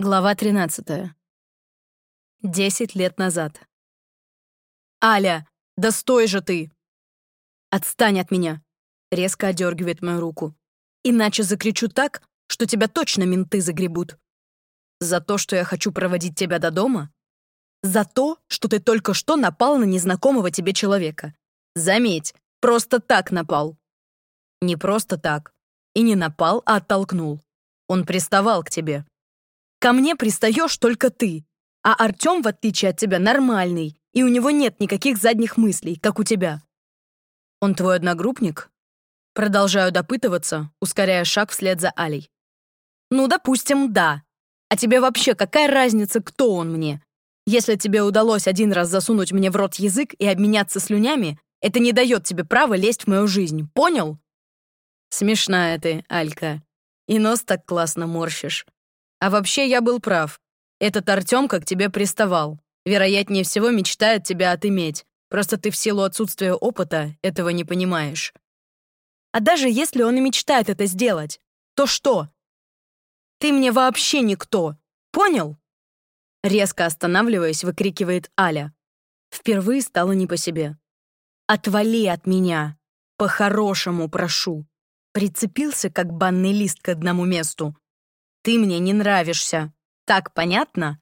Глава 13. Десять лет назад. «Аля, да стой же ты!» «Отстань от меня!» — резко одергивает мою руку. «Иначе закричу так, что тебя точно менты загребут. За то, что я хочу проводить тебя до дома? За то, что ты только что напал на незнакомого тебе человека. Заметь, просто так напал. Не просто так. И не напал, а оттолкнул. Он приставал к тебе. Ко мне пристаешь только ты, а Артем, в отличие от тебя, нормальный, и у него нет никаких задних мыслей, как у тебя. Он твой одногруппник? Продолжаю допытываться, ускоряя шаг вслед за Алей. Ну, допустим, да. А тебе вообще какая разница, кто он мне? Если тебе удалось один раз засунуть мне в рот язык и обменяться слюнями, это не дает тебе права лезть в мою жизнь, понял? Смешная ты, Алька. И нос так классно морщишь. А вообще я был прав. Этот Артемка к тебе приставал. Вероятнее всего мечтает тебя отыметь. Просто ты в силу отсутствия опыта этого не понимаешь. А даже если он и мечтает это сделать, то что? Ты мне вообще никто. Понял? Резко останавливаясь, выкрикивает Аля. Впервые стало не по себе. «Отвали от меня! По-хорошему прошу!» Прицепился, как банный лист к одному месту. Ты мне не нравишься. Так понятно?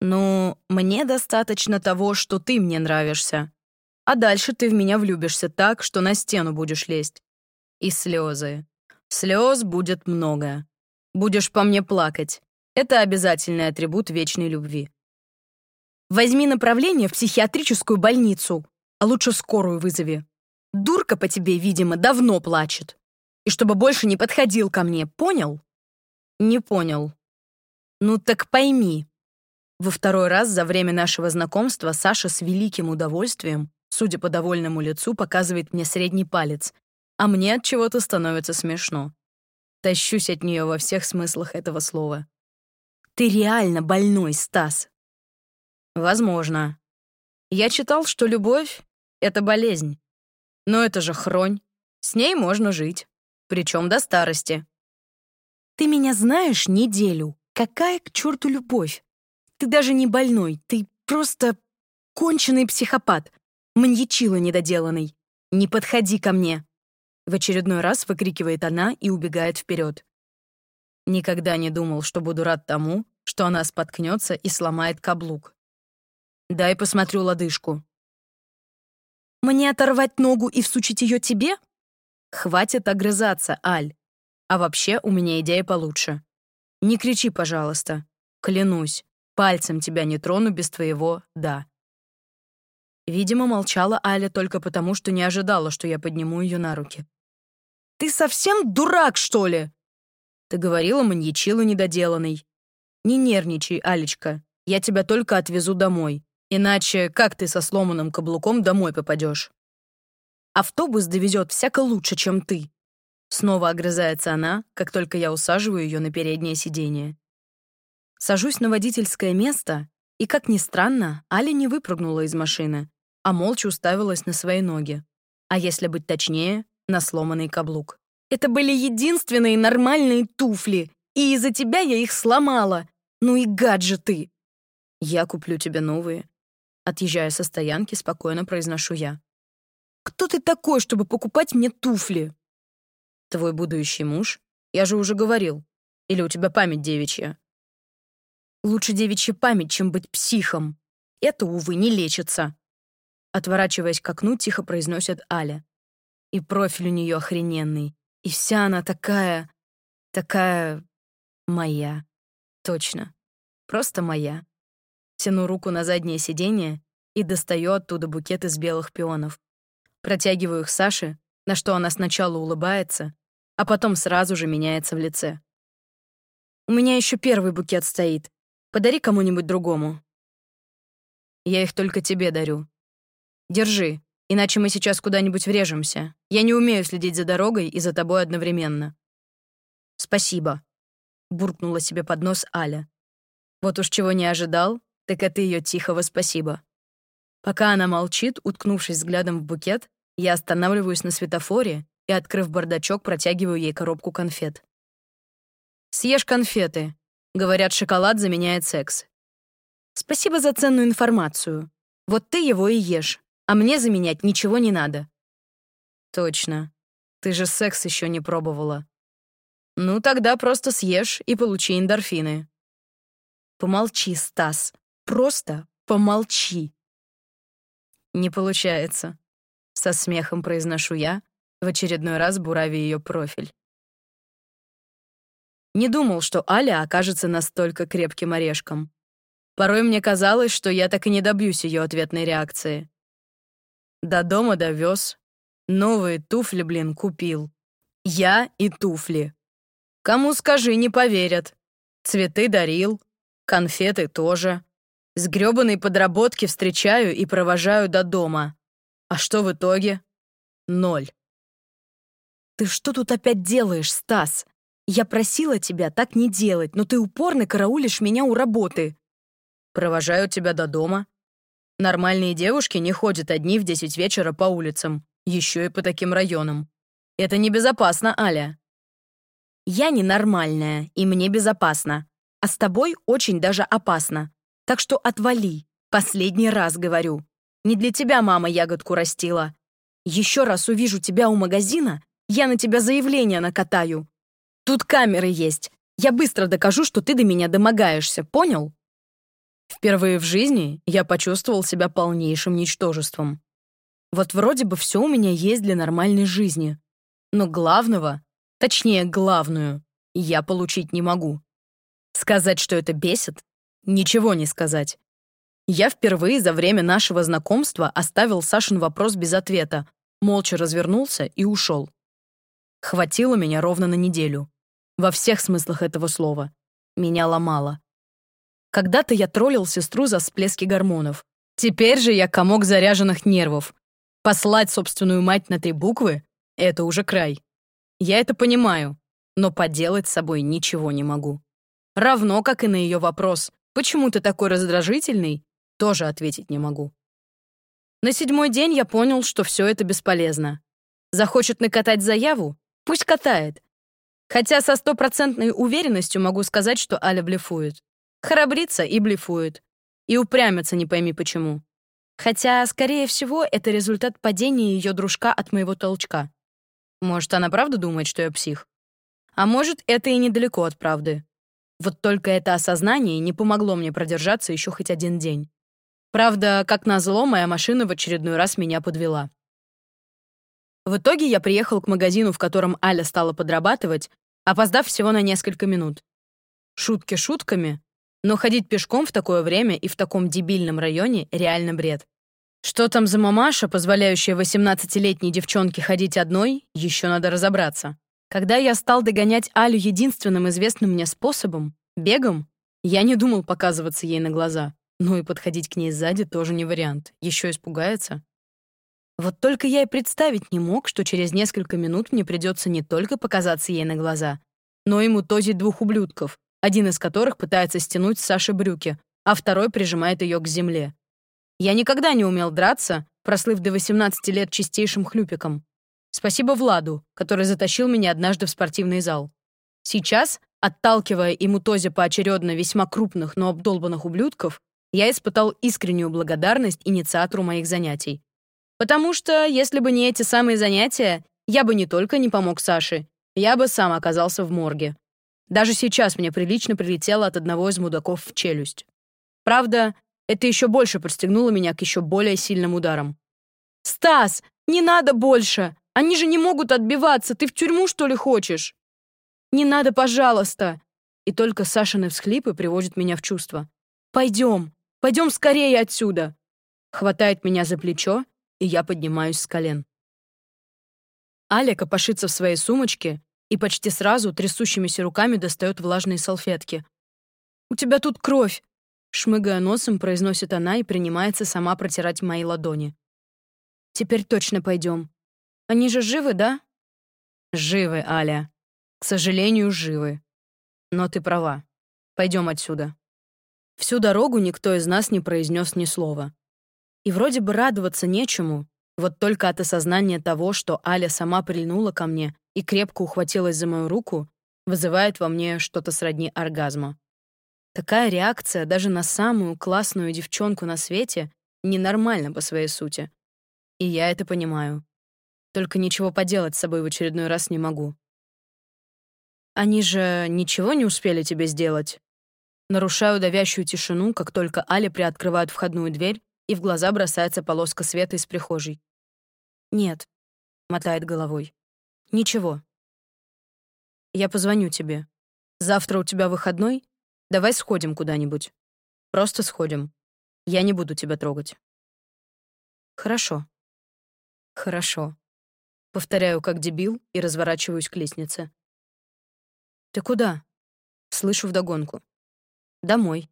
Ну, мне достаточно того, что ты мне нравишься. А дальше ты в меня влюбишься так, что на стену будешь лезть. И слезы. Слез будет много. Будешь по мне плакать. Это обязательный атрибут вечной любви. Возьми направление в психиатрическую больницу, а лучше скорую вызови. Дурка по тебе, видимо, давно плачет. И чтобы больше не подходил ко мне, понял? Не понял. Ну так пойми. Во второй раз за время нашего знакомства Саша с великим удовольствием, судя по довольному лицу, показывает мне средний палец, а мне от чего-то становится смешно. Тащусь от нее во всех смыслах этого слова. Ты реально больной, Стас. Возможно. Я читал, что любовь — это болезнь. Но это же хронь. С ней можно жить. Причем до старости. Ты меня знаешь неделю. Какая к черту любовь? Ты даже не больной, ты просто конченый психопат. Маньячила недоделанный. Не подходи ко мне. В очередной раз выкрикивает она и убегает вперед. Никогда не думал, что буду рад тому, что она споткнется и сломает каблук. Дай посмотрю лодыжку. Мне оторвать ногу и всучить ее тебе? Хватит огрызаться, Аль. А вообще, у меня идея получше. Не кричи, пожалуйста. Клянусь, пальцем тебя не трону без твоего «да». Видимо, молчала Аля только потому, что не ожидала, что я подниму ее на руки. «Ты совсем дурак, что ли?» «Ты говорила маньячила недоделанный». «Не нервничай, Алечка, я тебя только отвезу домой. Иначе как ты со сломанным каблуком домой попадешь? Автобус довезет всяко лучше, чем ты. Снова огрызается она, как только я усаживаю ее на переднее сиденье. Сажусь на водительское место, и, как ни странно, Аля не выпрыгнула из машины, а молча уставилась на свои ноги. А если быть точнее, на сломанный каблук. Это были единственные нормальные туфли, и из-за тебя я их сломала. Ну и гаджеты. Я куплю тебе новые. Отъезжая со стоянки, спокойно произношу я. Кто ты такой, чтобы покупать мне туфли? Твой будущий муж? Я же уже говорил. Или у тебя память девичья? Лучше девичья память, чем быть психом. Это, увы, не лечится. Отворачиваясь к окну, тихо произносит Аля. И профиль у нее охрененный. И вся она такая... такая... моя. Точно. Просто моя. Тяну руку на заднее сиденье и достаю оттуда букет из белых пионов. Протягиваю их Саше, на что она сначала улыбается, а потом сразу же меняется в лице. «У меня еще первый букет стоит. Подари кому-нибудь другому». «Я их только тебе дарю. Держи, иначе мы сейчас куда-нибудь врежемся. Я не умею следить за дорогой и за тобой одновременно». «Спасибо», — буркнула себе под нос Аля. Вот уж чего не ожидал, так это ее тихого спасибо. Пока она молчит, уткнувшись взглядом в букет, я останавливаюсь на светофоре и, открыв бардачок, протягиваю ей коробку конфет. «Съешь конфеты. Говорят, шоколад заменяет секс. Спасибо за ценную информацию. Вот ты его и ешь, а мне заменять ничего не надо. Точно. Ты же секс еще не пробовала. Ну, тогда просто съешь и получи эндорфины. Помолчи, Стас. Просто помолчи. Не получается. Со смехом произношу я, в очередной раз буравя ее профиль. Не думал, что Аля окажется настолько крепким орешком. Порой мне казалось, что я так и не добьюсь ее ответной реакции. До дома довез. Новые туфли, блин, купил. Я и туфли. Кому скажи, не поверят. Цветы дарил, конфеты тоже. С грёбаной подработки встречаю и провожаю до дома. А что в итоге? Ноль. «Ты что тут опять делаешь, Стас? Я просила тебя так не делать, но ты упорно караулишь меня у работы». «Провожаю тебя до дома. Нормальные девушки не ходят одни в 10 вечера по улицам, еще и по таким районам. Это небезопасно, Аля». «Я ненормальная, и мне безопасно. А с тобой очень даже опасно. Так что отвали. Последний раз говорю. Не для тебя мама ягодку растила. Еще раз увижу тебя у магазина, я на тебя заявление накатаю. Тут камеры есть. Я быстро докажу, что ты до меня домогаешься, понял? Впервые в жизни я почувствовал себя полнейшим ничтожеством. Вот вроде бы все у меня есть для нормальной жизни. Но главного, точнее главную, я получить не могу. Сказать, что это бесит? Ничего не сказать. Я впервые за время нашего знакомства оставил Сашин вопрос без ответа, молча развернулся и ушел. Хватило меня ровно на неделю. Во всех смыслах этого слова. Меня ломало. Когда-то я троллил сестру за всплески гормонов. Теперь же я комок заряженных нервов. Послать собственную мать на три буквы — это уже край. Я это понимаю, но поделать с собой ничего не могу. Равно, как и на ее вопрос «Почему ты такой раздражительный?» тоже ответить не могу. На седьмой день я понял, что все это бесполезно. Захочет накатать заяву? Пусть катает. Хотя со стопроцентной уверенностью могу сказать, что Аля блефует. Храбрится и блефует. И упрямится не пойми почему. Хотя, скорее всего, это результат падения ее дружка от моего толчка. Может, она правда думает, что я псих? А может, это и недалеко от правды. Вот только это осознание не помогло мне продержаться еще хоть один день. Правда, как назло, моя машина в очередной раз меня подвела. В итоге я приехал к магазину, в котором Аля стала подрабатывать, опоздав всего на несколько минут. Шутки шутками, но ходить пешком в такое время и в таком дебильном районе реально бред. Что там за мамаша, позволяющая 18-летней девчонке ходить одной, еще надо разобраться. Когда я стал догонять Алю единственным известным мне способом — бегом, я не думал показываться ей на глаза. Ну и подходить к ней сзади тоже не вариант. Еще испугается. Вот только я и представить не мог, что через несколько минут мне придется не только показаться ей на глаза, но и мутозить двух ублюдков, один из которых пытается стянуть с Саши брюки, а второй прижимает ее к земле. Я никогда не умел драться, прослыв до 18 лет чистейшим хлюпиком. Спасибо Владу, который затащил меня однажды в спортивный зал. Сейчас, отталкивая и мутозя поочередно весьма крупных, но обдолбанных ублюдков, я испытал искреннюю благодарность инициатору моих занятий. Потому что, если бы не эти самые занятия, я бы не только не помог Саше, я бы сам оказался в морге. Даже сейчас мне прилично прилетело от одного из мудаков в челюсть. Правда, это еще больше подстегнуло меня к еще более сильным ударам. «Стас, не надо больше! Они же не могут отбиваться! Ты в тюрьму, что ли, хочешь?» «Не надо, пожалуйста!» И только Сашины всхлипы приводят меня в чувство. «Пойдем, пойдем скорее отсюда!» Хватает меня за плечо и я поднимаюсь с колен. Аля копошится в своей сумочке и почти сразу трясущимися руками достает влажные салфетки. «У тебя тут кровь!» Шмыгая носом, произносит она и принимается сама протирать мои ладони. «Теперь точно пойдем. Они же живы, да?» «Живы, Аля. К сожалению, живы. Но ты права. Пойдем отсюда». Всю дорогу никто из нас не произнес ни слова. И вроде бы радоваться нечему, вот только от осознания того, что Аля сама прильнула ко мне и крепко ухватилась за мою руку, вызывает во мне что-то сродни оргазма. Такая реакция даже на самую классную девчонку на свете ненормальна по своей сути. И я это понимаю. Только ничего поделать с собой в очередной раз не могу. Они же ничего не успели тебе сделать? Нарушаю давящую тишину, как только Али приоткрывает входную дверь, и в глаза бросается полоска света из прихожей. «Нет», — мотает головой. «Ничего. Я позвоню тебе. Завтра у тебя выходной? Давай сходим куда-нибудь. Просто сходим. Я не буду тебя трогать». «Хорошо. Хорошо». Повторяю, как дебил, и разворачиваюсь к лестнице. «Ты куда?» Слышу вдогонку. «Домой.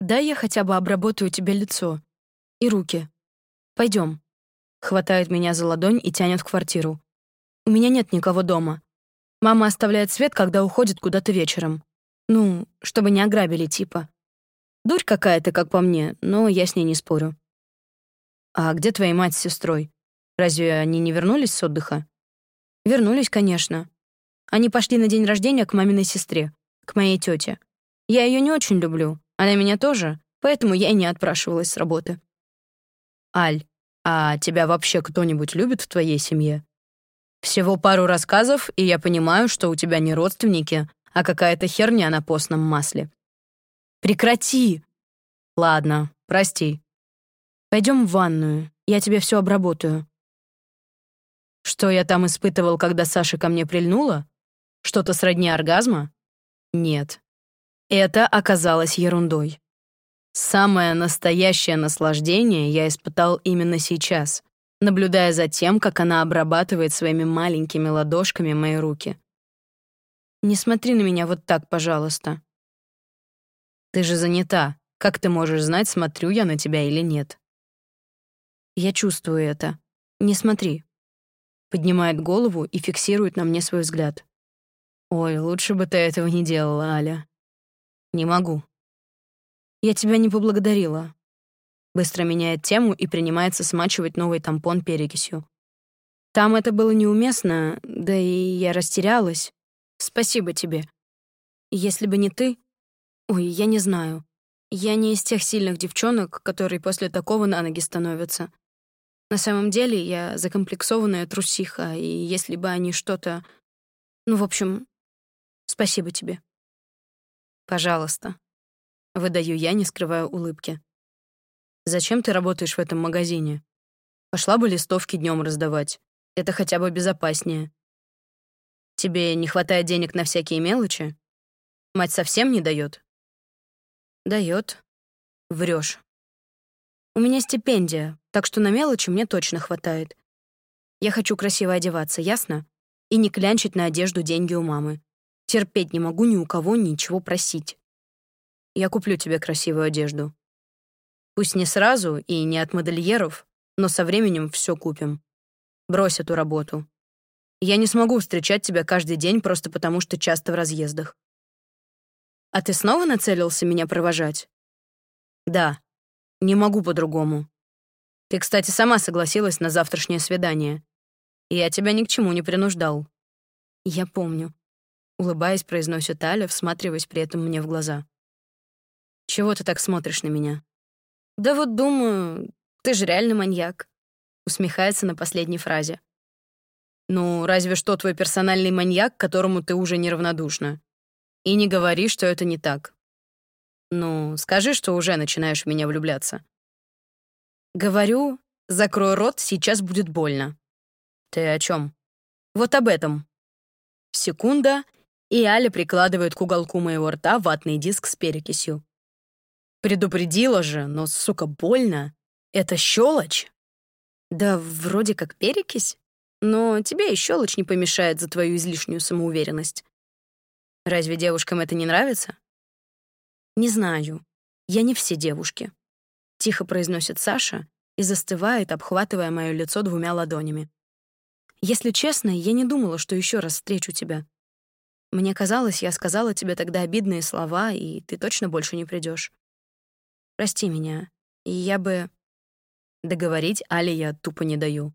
Дай я хотя бы обработаю тебе лицо. И руки. Пойдем. Хватает меня за ладонь и тянет в квартиру. У меня нет никого дома. Мама оставляет свет, когда уходит куда-то вечером. Ну, чтобы не ограбили типа. Дурь какая-то, как по мне, но я с ней не спорю. А где твоя мать с сестрой? Разве они не вернулись с отдыха? Вернулись, конечно. Они пошли на день рождения к маминой сестре, к моей тете. Я ее не очень люблю, она меня тоже, поэтому я и не отпрашивалась с работы. Аль, а тебя вообще кто-нибудь любит в твоей семье? Всего пару рассказов, и я понимаю, что у тебя не родственники, а какая-то херня на постном масле. Прекрати. Ладно, прости. Пойдем в ванную, я тебе все обработаю. Что я там испытывал, когда Саша ко мне прильнула? Что-то сродни оргазма? Нет. Это оказалось ерундой. Самое настоящее наслаждение я испытал именно сейчас, наблюдая за тем, как она обрабатывает своими маленькими ладошками мои руки. «Не смотри на меня вот так, пожалуйста». «Ты же занята. Как ты можешь знать, смотрю я на тебя или нет?» «Я чувствую это. Не смотри». Поднимает голову и фиксирует на мне свой взгляд. «Ой, лучше бы ты этого не делала, Аля». «Не могу». «Я тебя не поблагодарила». Быстро меняет тему и принимается смачивать новый тампон перекисью. Там это было неуместно, да и я растерялась. Спасибо тебе. Если бы не ты... Ой, я не знаю. Я не из тех сильных девчонок, которые после такого на ноги становятся. На самом деле я закомплексованная трусиха, и если бы они что-то... Ну, в общем, Спасибо тебе. Пожалуйста. Выдаю я, не скрывая улыбки. Зачем ты работаешь в этом магазине? Пошла бы листовки днем раздавать. Это хотя бы безопаснее. Тебе не хватает денег на всякие мелочи? Мать совсем не дает? Дает. Врешь. У меня стипендия, так что на мелочи мне точно хватает. Я хочу красиво одеваться, ясно? И не клянчить на одежду деньги у мамы. Терпеть не могу ни у кого ничего просить. Я куплю тебе красивую одежду. Пусть не сразу и не от модельеров, но со временем все купим. Брось эту работу. Я не смогу встречать тебя каждый день просто потому, что часто в разъездах. А ты снова нацелился меня провожать? Да. Не могу по-другому. Ты, кстати, сама согласилась на завтрашнее свидание. Я тебя ни к чему не принуждал. Я помню. Улыбаясь, произносит Аля, всматриваясь при этом мне в глаза. «Чего ты так смотришь на меня?» «Да вот думаю, ты же реально маньяк», — усмехается на последней фразе. «Ну, разве что твой персональный маньяк, которому ты уже неравнодушна. И не говори, что это не так. Ну, скажи, что уже начинаешь в меня влюбляться». «Говорю, закрой рот, сейчас будет больно». «Ты о чем? «Вот об этом». Секунда, и Аля прикладывает к уголку моего рта ватный диск с перекисью. Предупредила же, но, сука, больно. Это щелочь? Да вроде как перекись, но тебе и щелочь не помешает за твою излишнюю самоуверенность. Разве девушкам это не нравится? Не знаю. Я не все девушки. Тихо произносит Саша и застывает, обхватывая мое лицо двумя ладонями. Если честно, я не думала, что еще раз встречу тебя. Мне казалось, я сказала тебе тогда обидные слова, и ты точно больше не придешь. Прости меня, и я бы... Договорить Али я тупо не даю.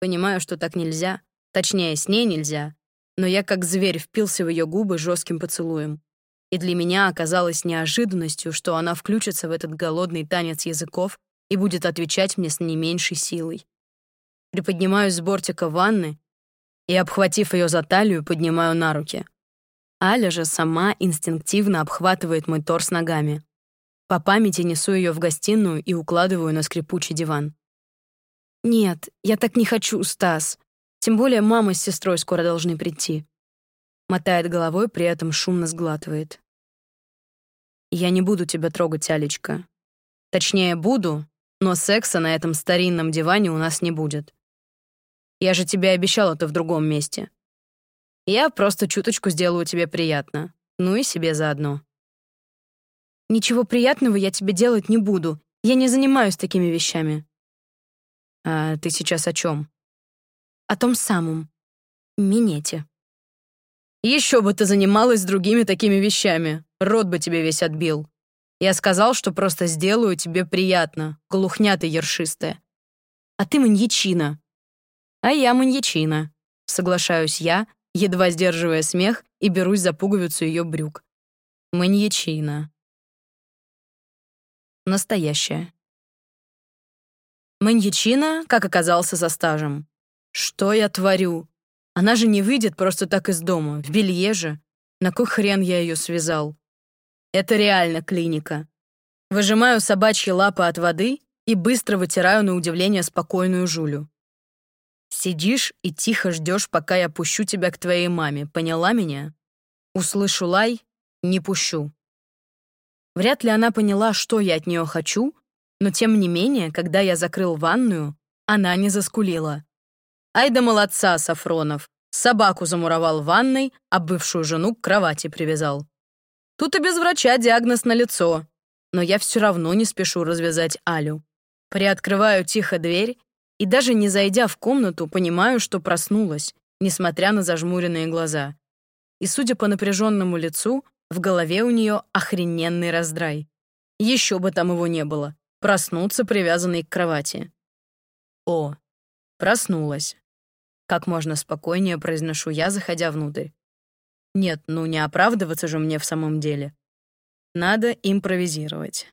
Понимаю, что так нельзя, точнее, с ней нельзя, но я как зверь впился в ее губы жестким поцелуем. И для меня оказалось неожиданностью, что она включится в этот голодный танец языков и будет отвечать мне с не меньшей силой. Приподнимаюсь с бортика ванны и, обхватив ее за талию, поднимаю на руки. Аля же сама инстинктивно обхватывает мой торс ногами. По памяти несу ее в гостиную и укладываю на скрипучий диван. «Нет, я так не хочу, Стас. Тем более мама с сестрой скоро должны прийти». Мотает головой, при этом шумно сглатывает. «Я не буду тебя трогать, Алечка. Точнее, буду, но секса на этом старинном диване у нас не будет. Я же тебе обещал это в другом месте. Я просто чуточку сделаю тебе приятно. Ну и себе заодно». Ничего приятного я тебе делать не буду. Я не занимаюсь такими вещами. А ты сейчас о чем? О том самом. Минете. Еще бы ты занималась другими такими вещами. Рот бы тебе весь отбил. Я сказал, что просто сделаю тебе приятно, глухня ты ершистая. А ты маньячина. А я маньячина. Соглашаюсь я, едва сдерживая смех, и берусь за пуговицу ее брюк. Маньячина. Настоящая. Маньячина, как оказался за стажем. Что я творю? Она же не выйдет просто так из дома, в белье же. На кой хрен я ее связал? Это реально клиника. Выжимаю собачьи лапы от воды и быстро вытираю на удивление спокойную Жулю. Сидишь и тихо ждешь, пока я пущу тебя к твоей маме, поняла меня? Услышу лай — не пущу. Вряд ли она поняла, что я от нее хочу, но тем не менее, когда я закрыл ванную, она не заскулила. Ай да молодца, Сафронов. Собаку замуровал в ванной, а бывшую жену к кровати привязал. Тут и без врача диагноз на лицо, но я все равно не спешу развязать Алю. Приоткрываю тихо дверь и даже не зайдя в комнату, понимаю, что проснулась, несмотря на зажмуренные глаза. И, судя по напряженному лицу, в голове у нее охрененный раздрай. Еще бы там его не было. Проснуться, привязанный к кровати. О, проснулась. Как можно спокойнее произношу я, заходя внутрь. Нет, ну не оправдываться же мне в самом деле. Надо импровизировать.